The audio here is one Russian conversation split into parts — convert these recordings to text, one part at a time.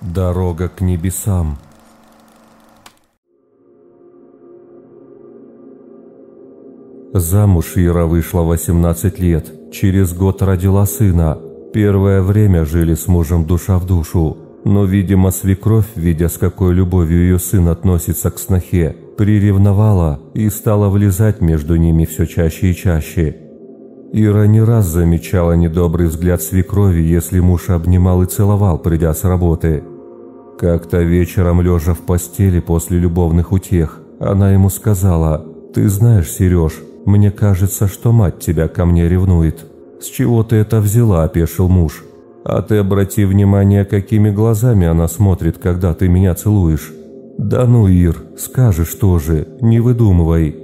Дорога к небесам. Замуж Ира вышла 18 лет. Через год родила сына. Первое время жили с мужем душа в душу. Но, видимо, свекровь, видя, с какой любовью ее сын относится к снохе, приревновала и стала влезать между ними все чаще и чаще. Ира не раз замечала недобрый взгляд свекрови, если муж обнимал и целовал, придя с работы. Как-то вечером, лежа в постели после любовных утех, она ему сказала, «Ты знаешь, Сереж, мне кажется, что мать тебя ко мне ревнует». «С чего ты это взяла?» – опешил муж. «А ты обрати внимание, какими глазами она смотрит, когда ты меня целуешь». «Да ну, Ир, скажешь тоже, не выдумывай».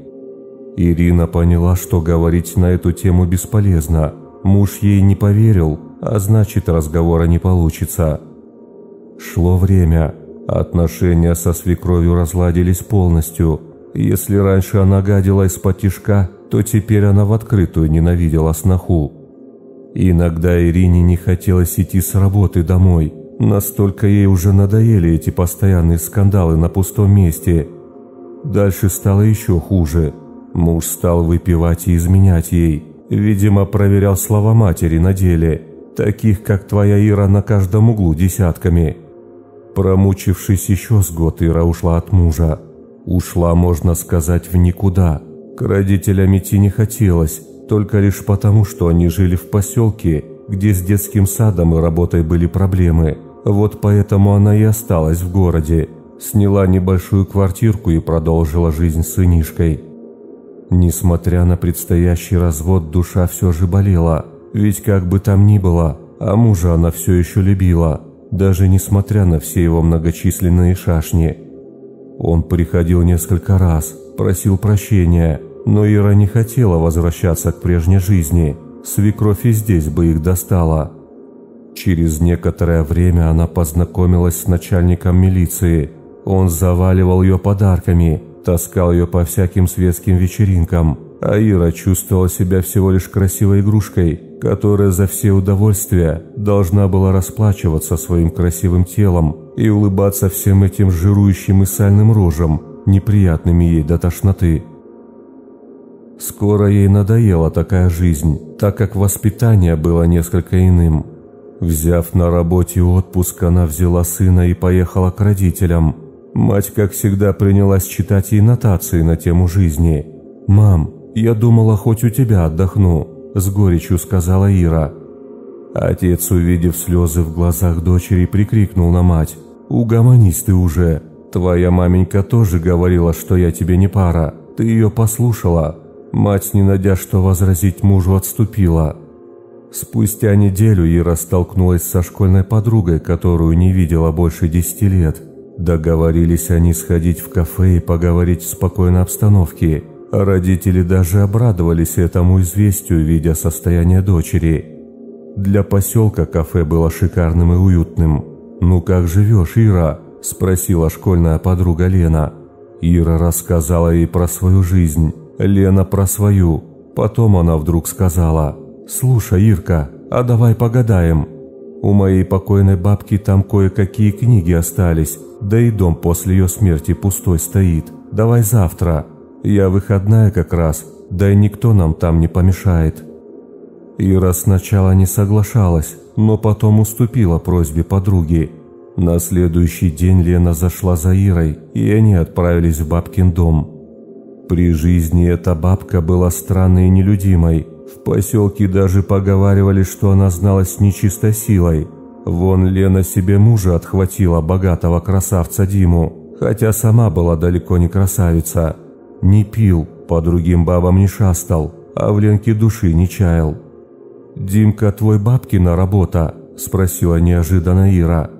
Ирина поняла, что говорить на эту тему бесполезно. Муж ей не поверил, а значит разговора не получится. Шло время. Отношения со свекровью разладились полностью. Если раньше она гадила из-под тишка, то теперь она в открытую ненавидела сноху. Иногда Ирине не хотелось идти с работы домой. Настолько ей уже надоели эти постоянные скандалы на пустом месте. Дальше стало еще хуже – Муж стал выпивать и изменять ей. Видимо, проверял слова матери на деле, таких, как твоя Ира, на каждом углу десятками. Промучившись еще с год, Ира ушла от мужа. Ушла, можно сказать, в никуда. К родителям идти не хотелось, только лишь потому, что они жили в поселке, где с детским садом и работой были проблемы. Вот поэтому она и осталась в городе. Сняла небольшую квартирку и продолжила жизнь с сынишкой. Несмотря на предстоящий развод, душа все же болела, ведь как бы там ни было, а мужа она все еще любила, даже несмотря на все его многочисленные шашни. Он приходил несколько раз, просил прощения, но Ира не хотела возвращаться к прежней жизни, свекровь и здесь бы их достала. Через некоторое время она познакомилась с начальником милиции. Он заваливал ее подарками – таскал ее по всяким светским вечеринкам, а Ира чувствовала себя всего лишь красивой игрушкой, которая за все удовольствия должна была расплачиваться своим красивым телом и улыбаться всем этим жирующим и сальным рожам, неприятными ей до тошноты. Скоро ей надоела такая жизнь, так как воспитание было несколько иным. Взяв на работе отпуск, она взяла сына и поехала к родителям – Мать, как всегда, принялась читать ей нотации на тему жизни. «Мам, я думала, хоть у тебя отдохну», – с горечью сказала Ира. Отец, увидев слезы в глазах дочери, прикрикнул на мать. «Угомонись ты уже. Твоя маменька тоже говорила, что я тебе не пара. Ты ее послушала». Мать, не найдя что возразить мужу, отступила. Спустя неделю Ира столкнулась со школьной подругой, которую не видела больше десяти лет. Договорились они сходить в кафе и поговорить в спокойной обстановке. Родители даже обрадовались этому известию, видя состояние дочери. Для поселка кафе было шикарным и уютным. «Ну как живешь, Ира?» – спросила школьная подруга Лена. Ира рассказала ей про свою жизнь, Лена про свою. Потом она вдруг сказала, «Слушай, Ирка, а давай погадаем. У моей покойной бабки там кое-какие книги остались, да и дом после ее смерти пустой стоит. Давай завтра. Я выходная как раз, да и никто нам там не помешает». Ира сначала не соглашалась, но потом уступила просьбе подруги. На следующий день Лена зашла за Ирой, и они отправились в бабкин дом. При жизни эта бабка была странной и нелюдимой. В поселке даже поговаривали, что она знала с нечистой силой, Вон Лена себе мужа отхватила богатого красавца Диму, хотя сама была далеко не красавица. Не пил, по другим бабам не шастал, а в Ленке души не чаял. «Димка твой бабкина работа?» – спросила неожиданно Ира.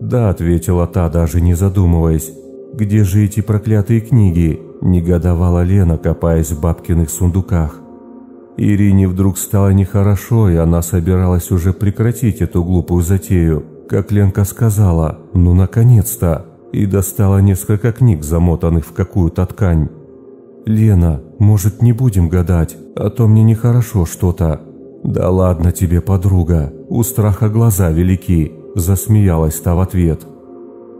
«Да», – ответила та, даже не задумываясь. «Где же эти проклятые книги?» – негодовала Лена, копаясь в бабкиных сундуках. Ирине вдруг стало нехорошо, и она собиралась уже прекратить эту глупую затею. Как Ленка сказала, ну наконец-то, и достала несколько книг, замотанных в какую-то ткань. «Лена, может, не будем гадать, а то мне нехорошо что-то». «Да ладно тебе, подруга, у страха глаза велики», – засмеялась та в ответ.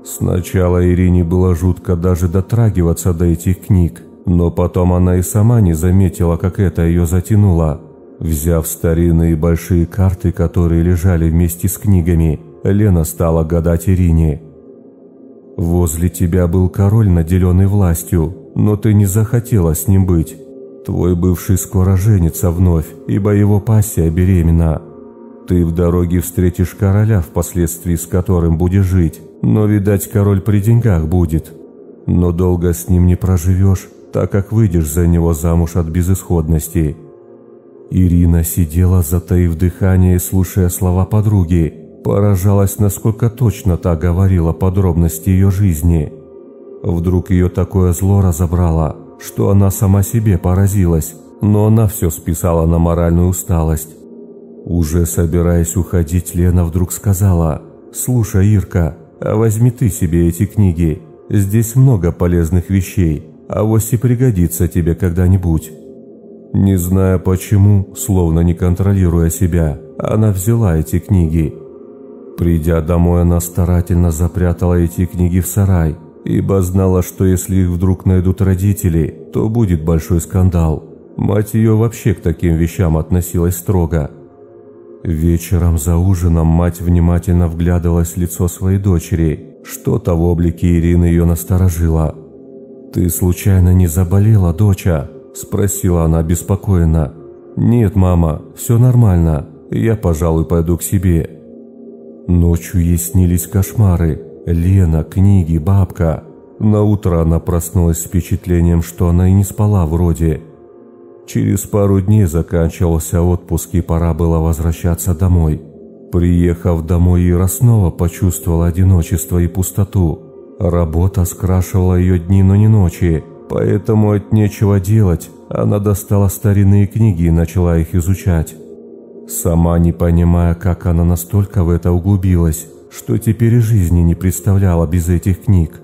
Сначала Ирине было жутко даже дотрагиваться до этих книг, но потом она и сама не заметила, как это ее затянуло. Взяв старинные большие карты, которые лежали вместе с книгами, Лена стала гадать Ирине. «Возле тебя был король, наделенный властью, но ты не захотела с ним быть. Твой бывший скоро женится вновь, ибо его пассия беременна. Ты в дороге встретишь короля, впоследствии с которым будешь жить, но, видать, король при деньгах будет. Но долго с ним не проживешь, так как выйдешь за него замуж от безысходности». Ирина сидела, затаив дыхание, слушая слова подруги, поражалась, насколько точно та говорила подробности ее жизни. Вдруг ее такое зло разобрало, что она сама себе поразилась, но она все списала на моральную усталость. Уже собираясь уходить, Лена вдруг сказала, «Слушай, Ирка, а возьми ты себе эти книги. Здесь много полезных вещей, а вось и пригодится тебе когда-нибудь». Не зная почему, словно не контролируя себя, она взяла эти книги. Придя домой, она старательно запрятала эти книги в сарай, ибо знала, что если их вдруг найдут родители, то будет большой скандал. Мать ее вообще к таким вещам относилась строго – Вечером за ужином мать внимательно вглядывалась в лицо своей дочери. Что-то в облике Ирины ее насторожило. «Ты случайно не заболела, доча?» – спросила она беспокойно. «Нет, мама, все нормально. Я, пожалуй, пойду к себе». Ночью ей снились кошмары. Лена, книги, бабка. На утро она проснулась с впечатлением, что она и не спала вроде – Через пару дней заканчивался отпуск и пора было возвращаться домой. Приехав домой, Ира снова почувствовала одиночество и пустоту. Работа скрашивала ее дни, но не ночи, поэтому от нечего делать она достала старинные книги и начала их изучать. Сама не понимая, как она настолько в это углубилась, что теперь жизни не представляла без этих книг.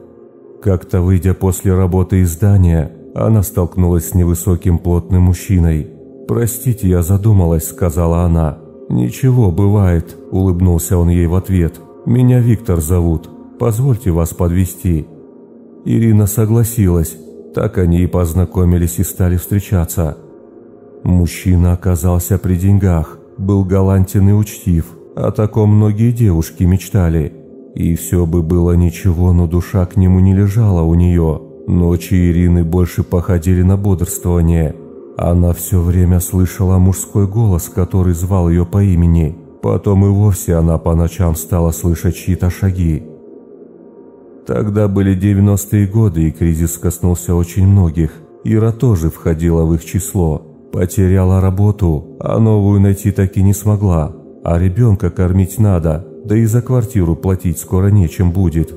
Как-то выйдя после работы из здания, она столкнулась с невысоким плотным мужчиной. «Простите, я задумалась», — сказала она. «Ничего, бывает», — улыбнулся он ей в ответ. «Меня Виктор зовут. Позвольте вас подвести. Ирина согласилась. Так они и познакомились и стали встречаться. Мужчина оказался при деньгах, был галантен и учтив. О таком многие девушки мечтали. И все бы было ничего, но душа к нему не лежала у нее. Ночи Ирины больше походили на бодрствование. Она все время слышала мужской голос, который звал ее по имени. Потом и вовсе она по ночам стала слышать чьи-то шаги. Тогда были 90-е годы, и кризис коснулся очень многих. Ира тоже входила в их число. Потеряла работу, а новую найти так и не смогла. А ребенка кормить надо, да и за квартиру платить скоро нечем будет.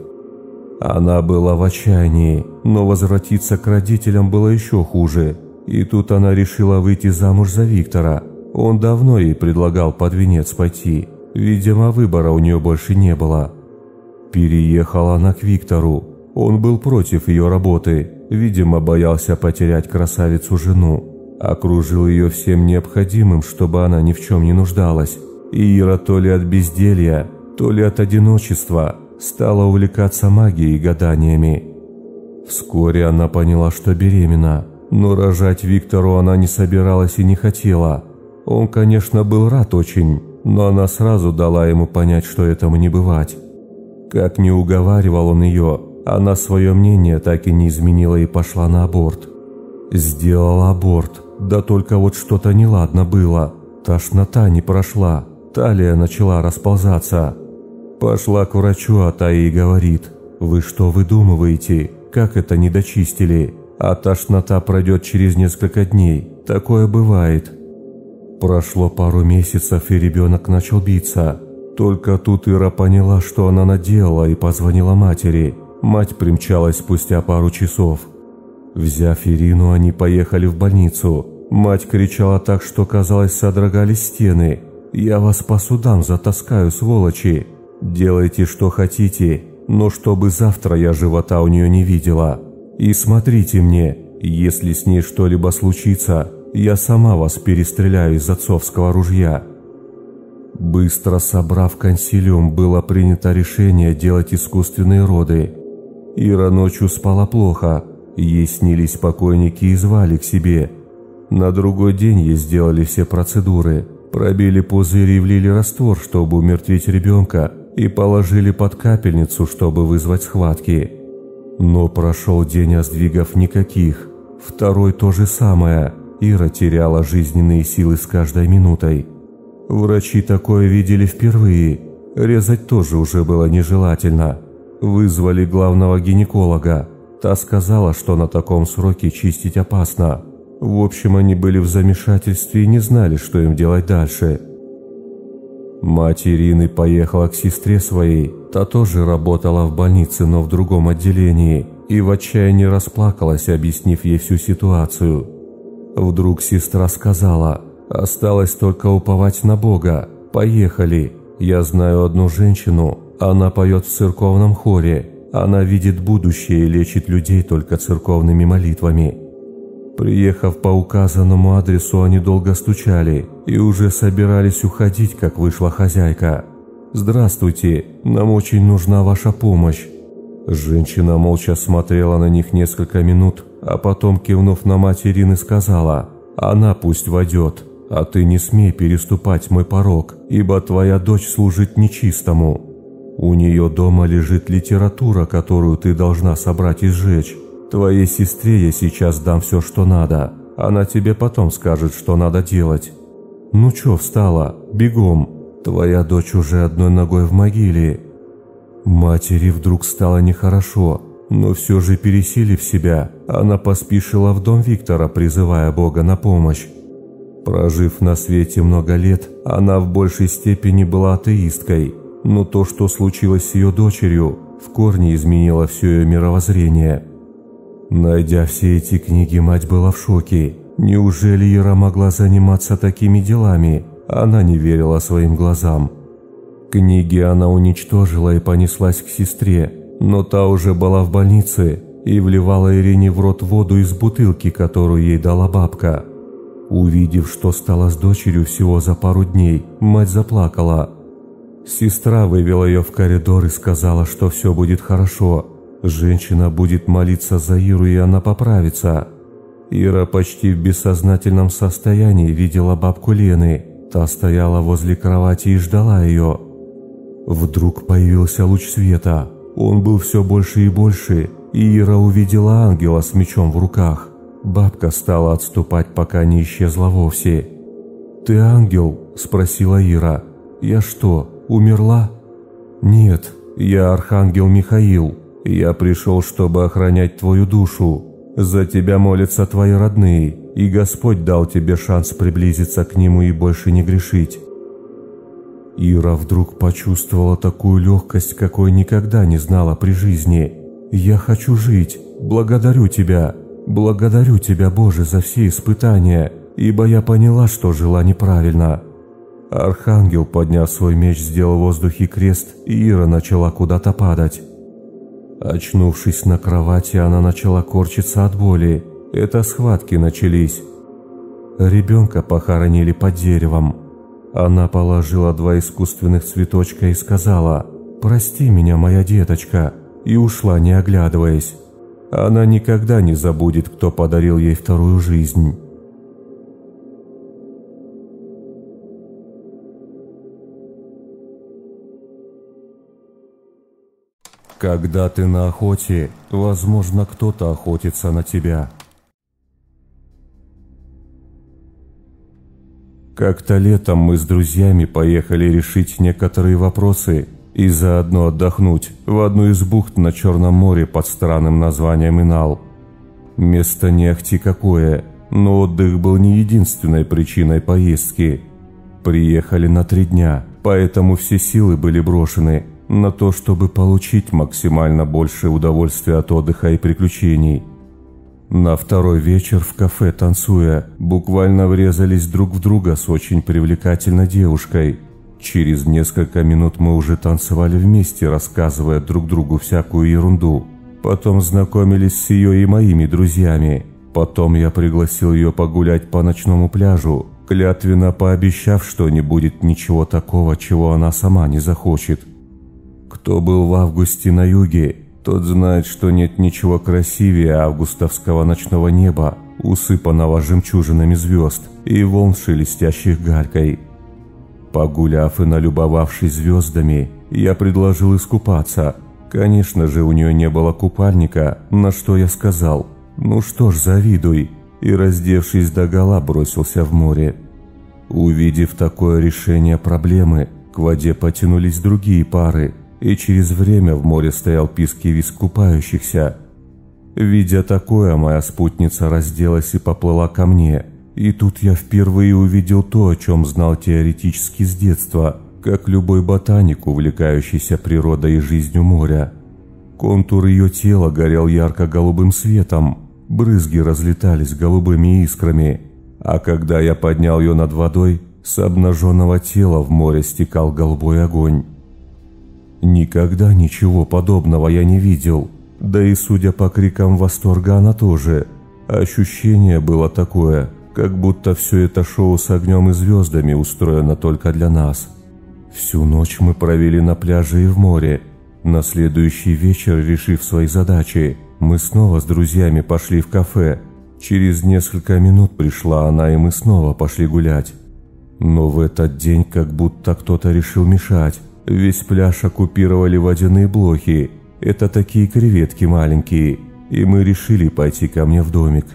Она была в отчаянии, но возвратиться к родителям было еще хуже. И тут она решила выйти замуж за Виктора. Он давно ей предлагал под венец пойти. Видимо, выбора у нее больше не было. Переехала она к Виктору. Он был против ее работы, видимо, боялся потерять красавицу-жену. Окружил ее всем необходимым, чтобы она ни в чем не нуждалась. И Ира то ли от безделья, то ли от одиночества – стала увлекаться магией и гаданиями. Вскоре она поняла, что беременна, но рожать Виктору она не собиралась и не хотела. Он, конечно, был рад очень, но она сразу дала ему понять, что этому не бывать. Как не уговаривал он ее, она свое мнение так и не изменила и пошла на аборт. Сделала аборт, да только вот что-то неладно было. Тошнота не прошла, талия начала расползаться. Пошла к врачу, а та ей говорит, «Вы что выдумываете? Как это не дочистили? А тошнота пройдет через несколько дней. Такое бывает». Прошло пару месяцев, и ребенок начал биться. Только тут Ира поняла, что она наделала, и позвонила матери. Мать примчалась спустя пару часов. Взяв Ирину, они поехали в больницу. Мать кричала так, что, казалось, содрогались стены. «Я вас по судам затаскаю, сволочи!» Делайте, что хотите, но чтобы завтра я живота у нее не видела. И смотрите мне, если с ней что-либо случится, я сама вас перестреляю из отцовского ружья». Быстро собрав консилиум, было принято решение делать искусственные роды. Ира ночью спала плохо, ей снились покойники и звали к себе. На другой день ей сделали все процедуры, пробили пузырь и влили раствор, чтобы умертвить ребенка, и положили под капельницу, чтобы вызвать схватки. Но прошел день, а сдвигов никаких. Второй то же самое. Ира теряла жизненные силы с каждой минутой. Врачи такое видели впервые. Резать тоже уже было нежелательно. Вызвали главного гинеколога. Та сказала, что на таком сроке чистить опасно. В общем, они были в замешательстве и не знали, что им делать дальше. Мать Ирины поехала к сестре своей. Та тоже работала в больнице, но в другом отделении. И в отчаянии расплакалась, объяснив ей всю ситуацию. Вдруг сестра сказала – Осталось только уповать на Бога. Поехали. Я знаю одну женщину. Она поет в церковном хоре. Она видит будущее и лечит людей только церковными молитвами. Приехав по указанному адресу, они долго стучали и уже собирались уходить, как вышла хозяйка. «Здравствуйте, нам очень нужна ваша помощь». Женщина молча смотрела на них несколько минут, а потом, кивнув на мать Ирины, сказала «Она пусть войдет». А ты не смей переступать мой порог, ибо твоя дочь служит нечистому. У нее дома лежит литература, которую ты должна собрать и сжечь. Твоей сестре я сейчас дам все, что надо. Она тебе потом скажет, что надо делать. Ну чё встала? Бегом. Твоя дочь уже одной ногой в могиле. Матери вдруг стало нехорошо, но все же пересилив себя, она поспешила в дом Виктора, призывая Бога на помощь. Прожив на свете много лет, она в большей степени была атеисткой, но то, что случилось с ее дочерью, в корне изменило все ее мировоззрение. Найдя все эти книги, мать была в шоке. Неужели Ира могла заниматься такими делами? Она не верила своим глазам. Книги она уничтожила и понеслась к сестре, но та уже была в больнице и вливала Ирине в рот воду из бутылки, которую ей дала бабка. Увидев, что стало с дочерью всего за пару дней, мать заплакала. Сестра вывела ее в коридор и сказала, что все будет хорошо. Женщина будет молиться за Иру, и она поправится. Ира почти в бессознательном состоянии видела бабку Лены. Та стояла возле кровати и ждала ее. Вдруг появился луч света. Он был все больше и больше, и Ира увидела ангела с мечом в руках. Бабка стала отступать, пока не исчезла вовсе. «Ты ангел?» – спросила Ира. «Я что, умерла?» «Нет, я архангел Михаил. Я пришел, чтобы охранять твою душу. За тебя молятся твои родные, и Господь дал тебе шанс приблизиться к Нему и больше не грешить». Ира вдруг почувствовала такую легкость, какой никогда не знала при жизни. «Я хочу жить. Благодарю тебя. Благодарю Тебя, Боже, за все испытания, ибо я поняла, что жила неправильно». Архангел, подняв свой меч, сделал в воздухе крест, и Ира начала куда-то падать. Очнувшись на кровати, она начала корчиться от боли. Это схватки начались. Ребенка похоронили под деревом. Она положила два искусственных цветочка и сказала «Прости меня, моя деточка», и ушла, не оглядываясь. Она никогда не забудет, кто подарил ей вторую жизнь. Когда ты на охоте, возможно, кто-то охотится на тебя. Как-то летом мы с друзьями поехали решить некоторые вопросы и заодно отдохнуть в одну из бухт на Черном море под странным названием Инал. Место не ахти какое, но отдых был не единственной причиной поездки. Приехали на три дня, поэтому все силы были брошены на то, чтобы получить максимально большее удовольствие от отдыха и приключений. На второй вечер в кафе танцуя, буквально врезались друг в друга с очень привлекательной девушкой – Через несколько минут мы уже танцевали вместе, рассказывая друг другу всякую ерунду. Потом знакомились с ее и моими друзьями. Потом я пригласил ее погулять по ночному пляжу. клятвенно пообещав, что не будет ничего такого, чего она сама не захочет. Кто был в августе на юге, тот знает, что нет ничего красивее августовского ночного неба, усыпанного жемчужинами звезд и волн шелестящих гарькой. Погуляв и налюбовавшись звездами, я предложил искупаться. Конечно же, у нее не было купальника, на что я сказал «Ну что ж, завидуй», и, раздевшись догола, бросился в море. Увидев такое решение проблемы, к воде потянулись другие пары, и через время в море стоял пискивис купающихся. Видя такое, моя спутница разделась и поплыла ко мне. И тут я впервые увидел то, о чем знал теоретически с детства, как любой ботаник, увлекающийся природой и жизнью моря. Контур ее тела горел ярко-голубым светом, Брызги разлетались голубыми искрами, а когда я поднял ее над водой, с обнаженного тела в море стекал голубой огонь. Никогда ничего подобного я не видел, да и судя по крикам восторга она тоже. Ощущение было такое, как будто все это шоу с огнем и звездами устроено только для нас. Всю ночь мы провели на пляже и в море. На следующий вечер, решив свои задачи, мы снова с друзьями пошли в кафе. Через несколько минут пришла она, и мы снова пошли гулять. Но в этот день как будто кто-то решил мешать. Весь пляж оккупировали водяные блохи. Это такие креветки маленькие. И мы решили пойти ко мне в домик.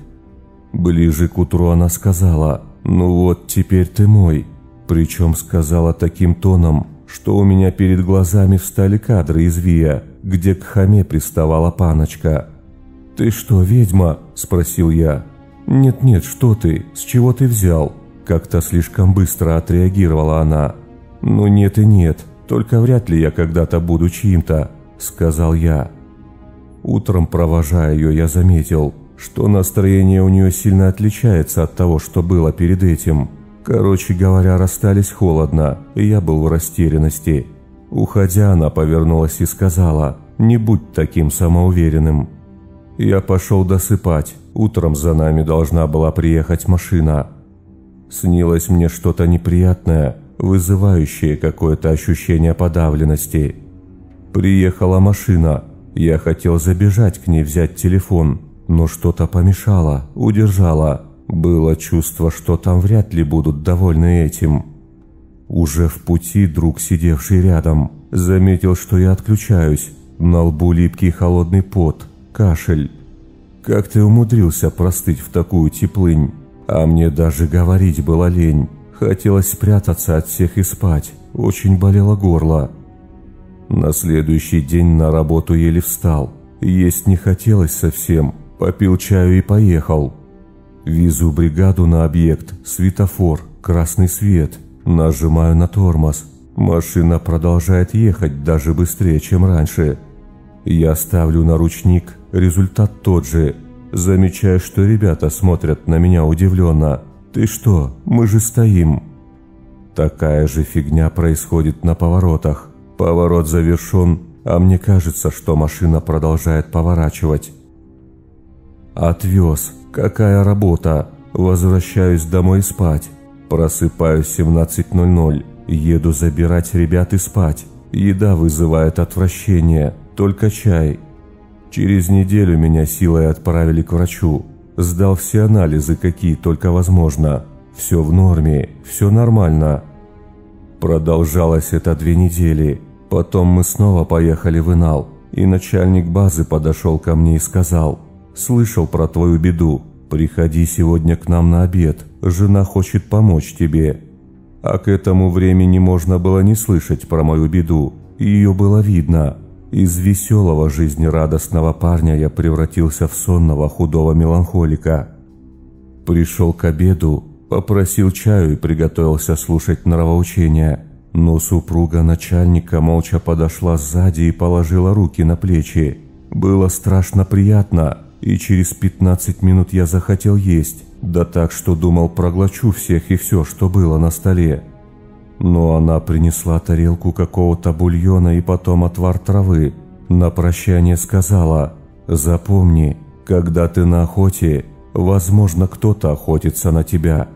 Ближе к утру она сказала, «Ну вот, теперь ты мой». Причем сказала таким тоном, что у меня перед глазами встали кадры из Вия, где к хаме приставала паночка. «Ты что, ведьма?» – спросил я. «Нет-нет, что ты? С чего ты взял?» Как-то слишком быстро отреагировала она. «Ну нет и нет, только вряд ли я когда-то буду чьим-то», – сказал я. Утром, провожая ее, я заметил, что настроение у нее сильно отличается от того, что было перед этим. Короче говоря, расстались холодно, и я был в растерянности. Уходя, она повернулась и сказала, «Не будь таким самоуверенным». Я пошел досыпать. Утром за нами должна была приехать машина. Снилось мне что-то неприятное, вызывающее какое-то ощущение подавленности. Приехала машина. Я хотел забежать к ней взять телефон, но что-то помешало, удержало. Было чувство, что там вряд ли будут довольны этим. Уже в пути друг, сидевший рядом, заметил, что я отключаюсь. На лбу липкий холодный пот, кашель. Как ты умудрился простыть в такую теплынь? А мне даже говорить было лень. Хотелось спрятаться от всех и спать. Очень болело горло. На следующий день на работу еле встал. Есть не хотелось совсем. Попил чаю и поехал. Везу бригаду на объект. Светофор. Красный свет. Нажимаю на тормоз. Машина продолжает ехать даже быстрее, чем раньше. Я ставлю на ручник, результат тот же. Замечаю, что ребята смотрят на меня удивленно. «Ты что? Мы же стоим!» Такая же фигня происходит на поворотах. Поворот завершен, а мне кажется, что машина продолжает поворачивать. Отвез. Какая работа. Возвращаюсь домой спать. Просыпаюсь в 17.00, еду забирать ребят и спать. Еда вызывает отвращение, только чай. Через неделю меня силой отправили к врачу. Сдал все анализы, какие только возможно. Все в норме, все нормально. Продолжалось это две недели. Потом мы снова поехали в Инал, и начальник базы подошел ко мне и сказал, «Слышал про твою беду, приходи сегодня к нам на обед, жена хочет помочь тебе». А к этому времени можно было не слышать про мою беду, ее было видно. Из веселого жизнерадостного парня я превратился в сонного худого меланхолика. Пришел к обеду, попросил чаю и приготовился слушать нравоучения. Но супруга начальника молча подошла сзади и положила руки на плечи. Было страшно приятно, и через 15 минут я захотел есть. Да так, что думал проглочу всех и все, что было на столе. Но она принесла тарелку какого-то бульона и потом отвар травы. На прощание сказала, «Запомни, когда ты на охоте, возможно, кто-то охотится на тебя».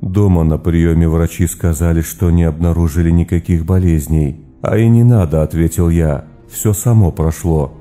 Дома на приеме врачи сказали, что не обнаружили никаких болезней. «А и не надо», – ответил я. «Все само прошло».